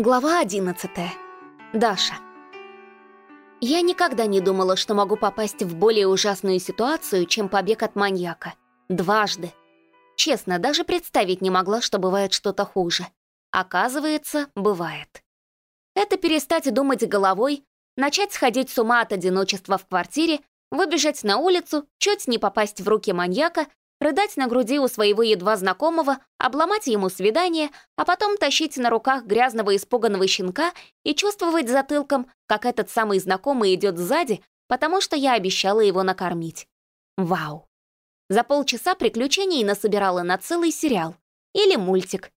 Глава 11. Даша. Я никогда не думала, что могу попасть в более ужасную ситуацию, чем побег от маньяка. Дважды. Честно, даже представить не могла, что бывает что-то хуже. Оказывается, бывает. Это перестать думать головой, начать сходить с ума от одиночества в квартире, выбежать на улицу, чуть не попасть в руки маньяка рыдать на груди у своего едва знакомого, обломать ему свидание, а потом тащить на руках грязного испуганного щенка и чувствовать затылком, как этот самый знакомый идет сзади, потому что я обещала его накормить. Вау! За полчаса приключений насобирала на целый сериал. Или мультик.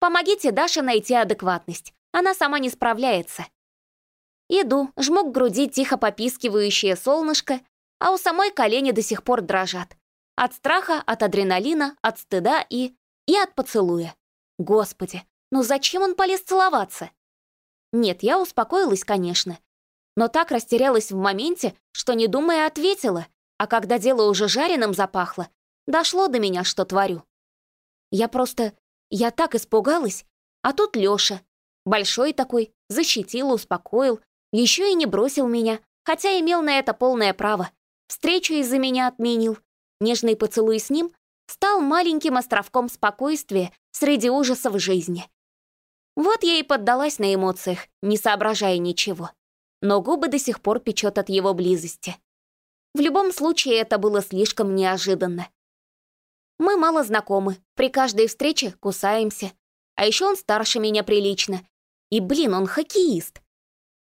Помогите Даше найти адекватность. Она сама не справляется. Иду, жму к груди тихо попискивающее солнышко, а у самой колени до сих пор дрожат. От страха, от адреналина, от стыда и... и от поцелуя. Господи, ну зачем он полез целоваться? Нет, я успокоилась, конечно. Но так растерялась в моменте, что, не думая, ответила. А когда дело уже жареным запахло, дошло до меня, что творю. Я просто... Я так испугалась. А тут Лёша. Большой такой, защитил, успокоил. Еще и не бросил меня, хотя имел на это полное право. Встречу из-за меня отменил. Нежный поцелуй с ним стал маленьким островком спокойствия среди ужасов жизни. Вот я и поддалась на эмоциях, не соображая ничего. Но губы до сих пор печет от его близости. В любом случае, это было слишком неожиданно. Мы мало знакомы, при каждой встрече кусаемся. А еще он старше меня прилично. И, блин, он хоккеист.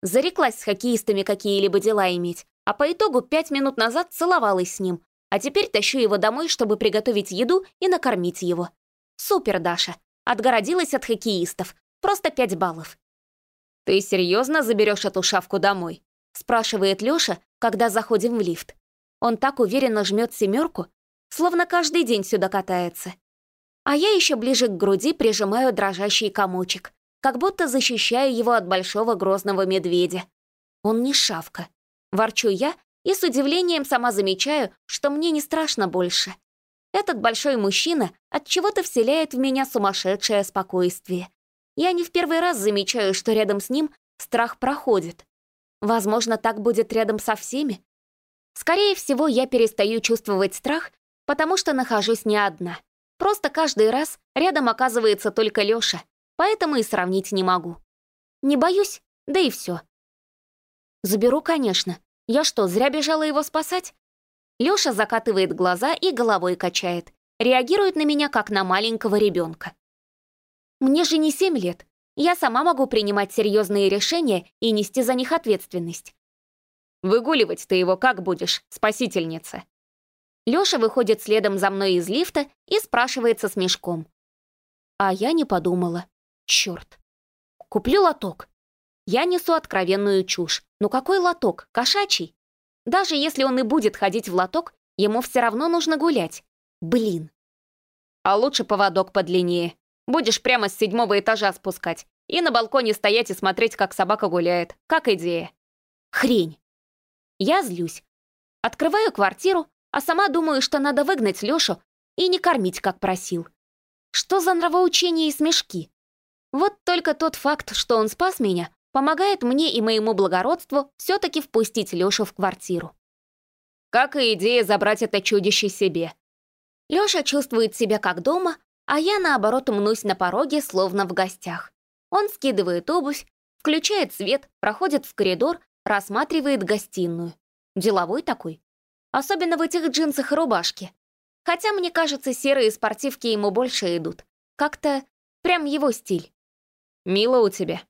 Зареклась с хоккеистами какие-либо дела иметь, а по итогу пять минут назад целовалась с ним, а теперь тащу его домой, чтобы приготовить еду и накормить его. Супер, Даша. Отгородилась от хоккеистов. Просто пять баллов. «Ты серьезно заберешь эту шавку домой?» спрашивает Лёша, когда заходим в лифт. Он так уверенно жмет семерку, словно каждый день сюда катается. А я еще ближе к груди прижимаю дрожащий комочек, как будто защищаю его от большого грозного медведя. Он не шавка. Ворчу я и с удивлением сама замечаю, что мне не страшно больше. Этот большой мужчина от чего-то вселяет в меня сумасшедшее спокойствие. Я не в первый раз замечаю, что рядом с ним страх проходит. Возможно, так будет рядом со всеми. Скорее всего, я перестаю чувствовать страх, потому что нахожусь не одна. Просто каждый раз рядом оказывается только Лёша, поэтому и сравнить не могу. Не боюсь, да и все. Заберу, конечно, я что, зря бежала его спасать? Лёша закатывает глаза и головой качает. Реагирует на меня, как на маленького ребенка. Мне же не семь лет. Я сама могу принимать серьезные решения и нести за них ответственность. Выгуливать ты его как будешь, спасительница? Лёша выходит следом за мной из лифта и спрашивается с мешком. А я не подумала. Чёрт. Куплю лоток. Я несу откровенную чушь. Ну какой лоток? Кошачий? Даже если он и будет ходить в лоток, ему все равно нужно гулять. Блин. А лучше поводок подлиннее. Будешь прямо с седьмого этажа спускать. И на балконе стоять и смотреть, как собака гуляет. Как идея. Хрень. Я злюсь. Открываю квартиру, а сама думаю, что надо выгнать Лёшу и не кормить, как просил. Что за нравоучение и смешки? Вот только тот факт, что он спас меня, помогает мне и моему благородству все-таки впустить Лешу в квартиру. Как и идея забрать это чудище себе. Леша чувствует себя как дома, а я, наоборот, мнусь на пороге, словно в гостях. Он скидывает обувь, включает свет, проходит в коридор, рассматривает гостиную. Деловой такой. Особенно в этих джинсах и рубашке. Хотя, мне кажется, серые спортивки ему больше идут. Как-то прям его стиль. «Мило у тебя»,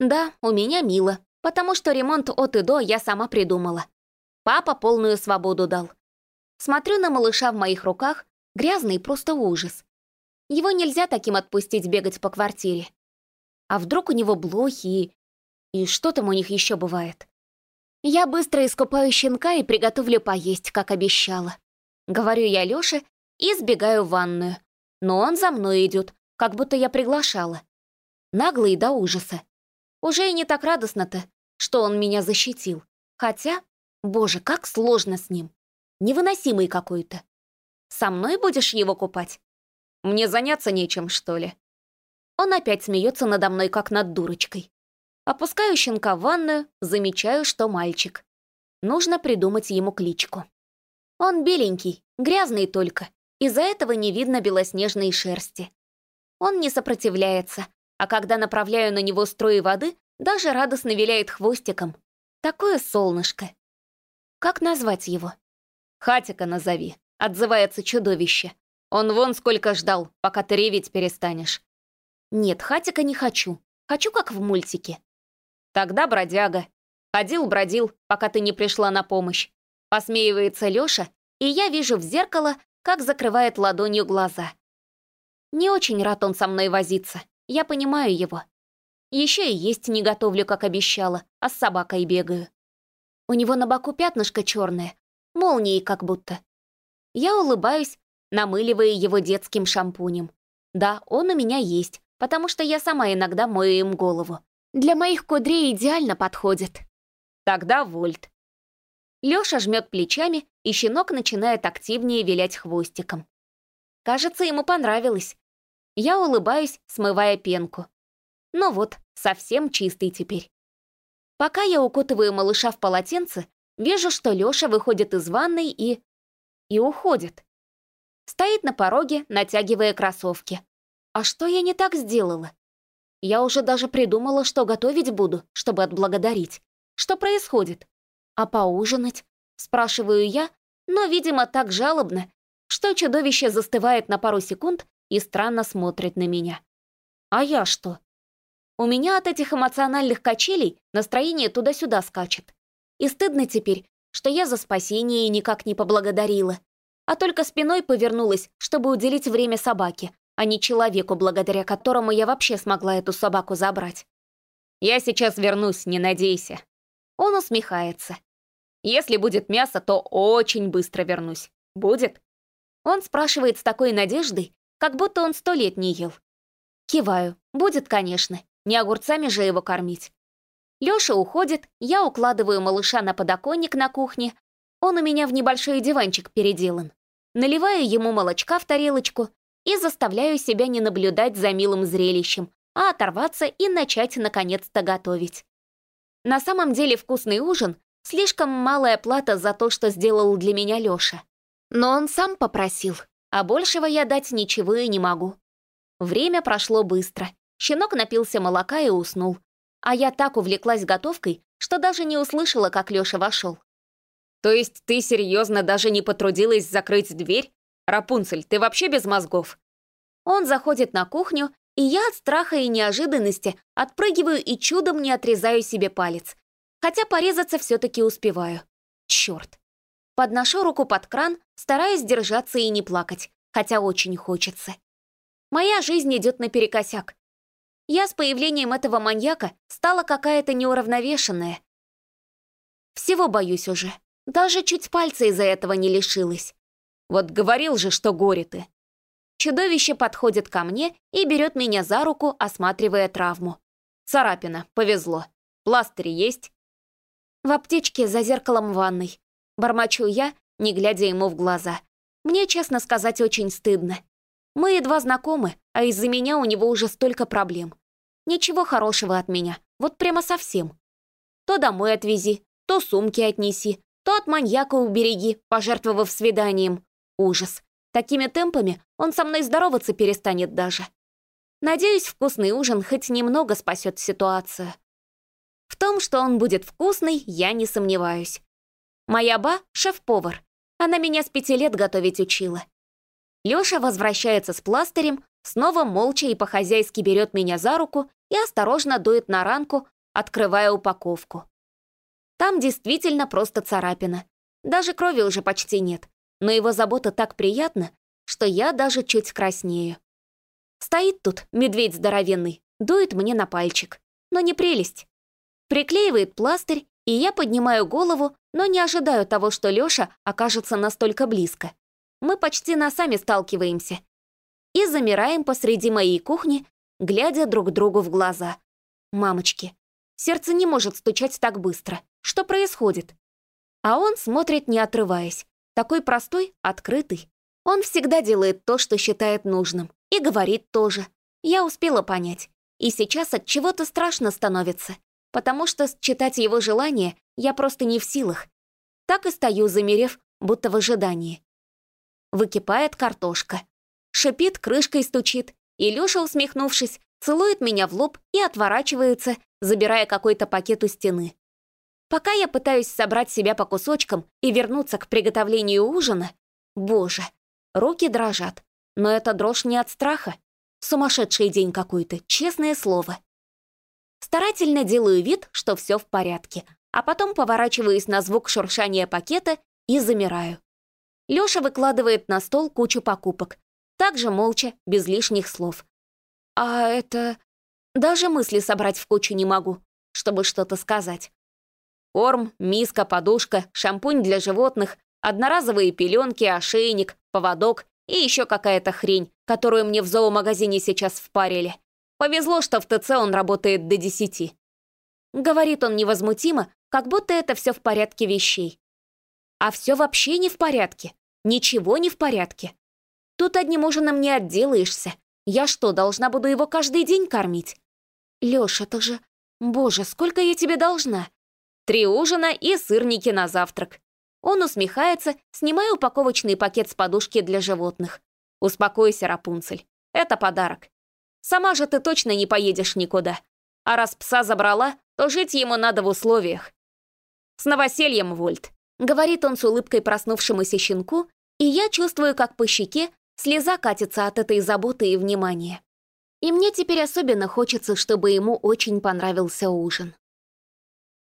да, у меня мило, потому что ремонт от и до я сама придумала. Папа полную свободу дал. Смотрю на малыша в моих руках, грязный просто ужас. Его нельзя таким отпустить бегать по квартире. А вдруг у него блохи и... И что там у них еще бывает? Я быстро искупаю щенка и приготовлю поесть, как обещала. Говорю я Лёше и сбегаю в ванную. Но он за мной идет, как будто я приглашала. Наглый до ужаса. Уже и не так радостно-то, что он меня защитил. Хотя, боже, как сложно с ним. Невыносимый какой-то. Со мной будешь его купать? Мне заняться нечем, что ли? Он опять смеется надо мной, как над дурочкой. Опускаю щенка в ванную, замечаю, что мальчик. Нужно придумать ему кличку. Он беленький, грязный только. Из-за этого не видно белоснежной шерсти. Он не сопротивляется, а когда направляю на него струи воды, даже радостно виляет хвостиком. Такое солнышко. Как назвать его? «Хатика назови», — отзывается чудовище. «Он вон сколько ждал, пока ты реветь перестанешь». «Нет, Хатика не хочу. Хочу, как в мультике». «Тогда бродяга. Ходил-бродил, пока ты не пришла на помощь». Посмеивается Лёша, и я вижу в зеркало, как закрывает ладонью глаза. Не очень рад он со мной возиться. Я понимаю его. Еще и есть не готовлю, как обещала, а с собакой бегаю. У него на боку пятнышко черное, молнией как будто. Я улыбаюсь, намыливая его детским шампунем. Да, он у меня есть, потому что я сама иногда мою им голову. Для моих кудрей идеально подходит. Тогда вольт. Лёша жмет плечами, и щенок начинает активнее вилять хвостиком. Кажется, ему понравилось. Я улыбаюсь, смывая пенку. Ну вот, совсем чистый теперь. Пока я укутываю малыша в полотенце, вижу, что Лёша выходит из ванной и... и уходит. Стоит на пороге, натягивая кроссовки. А что я не так сделала? Я уже даже придумала, что готовить буду, чтобы отблагодарить. Что происходит? А поужинать? Спрашиваю я, но, видимо, так жалобно, что чудовище застывает на пару секунд и странно смотрит на меня. А я что? У меня от этих эмоциональных качелей настроение туда-сюда скачет. И стыдно теперь, что я за спасение никак не поблагодарила, а только спиной повернулась, чтобы уделить время собаке, а не человеку, благодаря которому я вообще смогла эту собаку забрать. «Я сейчас вернусь, не надейся». Он усмехается. «Если будет мясо, то очень быстро вернусь. Будет?» Он спрашивает с такой надеждой, как будто он сто лет не ел. Киваю. Будет, конечно. Не огурцами же его кормить. Лёша уходит, я укладываю малыша на подоконник на кухне. Он у меня в небольшой диванчик переделан. Наливаю ему молочка в тарелочку и заставляю себя не наблюдать за милым зрелищем, а оторваться и начать наконец-то готовить. На самом деле вкусный ужин — слишком малая плата за то, что сделал для меня Лёша. Но он сам попросил, а большего я дать ничего и не могу. Время прошло быстро. Щенок напился молока и уснул. А я так увлеклась готовкой, что даже не услышала, как Лёша вошел. «То есть ты серьезно даже не потрудилась закрыть дверь? Рапунцель, ты вообще без мозгов?» Он заходит на кухню, и я от страха и неожиданности отпрыгиваю и чудом не отрезаю себе палец. Хотя порезаться все-таки успеваю. Черт. Подношу руку под кран, стараясь держаться и не плакать, хотя очень хочется. Моя жизнь идет наперекосяк. Я с появлением этого маньяка стала какая-то неуравновешенная. Всего боюсь уже. Даже чуть пальца из-за этого не лишилась. Вот говорил же, что горе ты. Чудовище подходит ко мне и берет меня за руку, осматривая травму. Царапина, повезло. Пластыри есть? В аптечке за зеркалом ванной. Бормочу я, не глядя ему в глаза. Мне, честно сказать, очень стыдно. Мы едва знакомы, а из-за меня у него уже столько проблем. Ничего хорошего от меня, вот прямо совсем. То домой отвези, то сумки отнеси, то от маньяка убереги, пожертвовав свиданием. Ужас. Такими темпами он со мной здороваться перестанет даже. Надеюсь, вкусный ужин хоть немного спасет ситуацию. В том, что он будет вкусный, я не сомневаюсь. Моя ба — шеф-повар. Она меня с пяти лет готовить учила. Лёша возвращается с пластырем, снова молча и по-хозяйски берет меня за руку и осторожно дует на ранку, открывая упаковку. Там действительно просто царапина. Даже крови уже почти нет, но его забота так приятна, что я даже чуть краснею. Стоит тут медведь здоровенный, дует мне на пальчик. Но не прелесть. Приклеивает пластырь, и я поднимаю голову, но не ожидаю того, что Лёша окажется настолько близко мы почти носами сталкиваемся. И замираем посреди моей кухни, глядя друг другу в глаза. Мамочки, сердце не может стучать так быстро. Что происходит? А он смотрит, не отрываясь. Такой простой, открытый. Он всегда делает то, что считает нужным. И говорит тоже. Я успела понять. И сейчас от чего-то страшно становится, потому что считать его желание я просто не в силах. Так и стою, замерев, будто в ожидании. Выкипает картошка. Шипит, крышкой стучит, и Лёша, усмехнувшись, целует меня в лоб и отворачивается, забирая какой-то пакет у стены. Пока я пытаюсь собрать себя по кусочкам и вернуться к приготовлению ужина, боже, руки дрожат. Но это дрожь не от страха. Сумасшедший день какой-то, честное слово. Старательно делаю вид, что все в порядке, а потом поворачиваюсь на звук шуршания пакета и замираю. Лёша выкладывает на стол кучу покупок, также молча, без лишних слов. А это... Даже мысли собрать в кучу не могу, чтобы что-то сказать. Корм, миска, подушка, шампунь для животных, одноразовые пеленки, ошейник, поводок и еще какая-то хрень, которую мне в зоомагазине сейчас впарили. Повезло, что в ТЦ он работает до десяти. Говорит он невозмутимо, как будто это все в порядке вещей. А все вообще не в порядке. Ничего не в порядке. Тут одним ужином не отделаешься. Я что, должна буду его каждый день кормить? Лёш, это же... Боже, сколько я тебе должна? Три ужина и сырники на завтрак. Он усмехается, снимая упаковочный пакет с подушки для животных. Успокойся, Рапунцель. Это подарок. Сама же ты точно не поедешь никуда. А раз пса забрала, то жить ему надо в условиях. С новосельем, Вольт. Говорит он с улыбкой проснувшемуся щенку, и я чувствую, как по щеке слеза катится от этой заботы и внимания. И мне теперь особенно хочется, чтобы ему очень понравился ужин.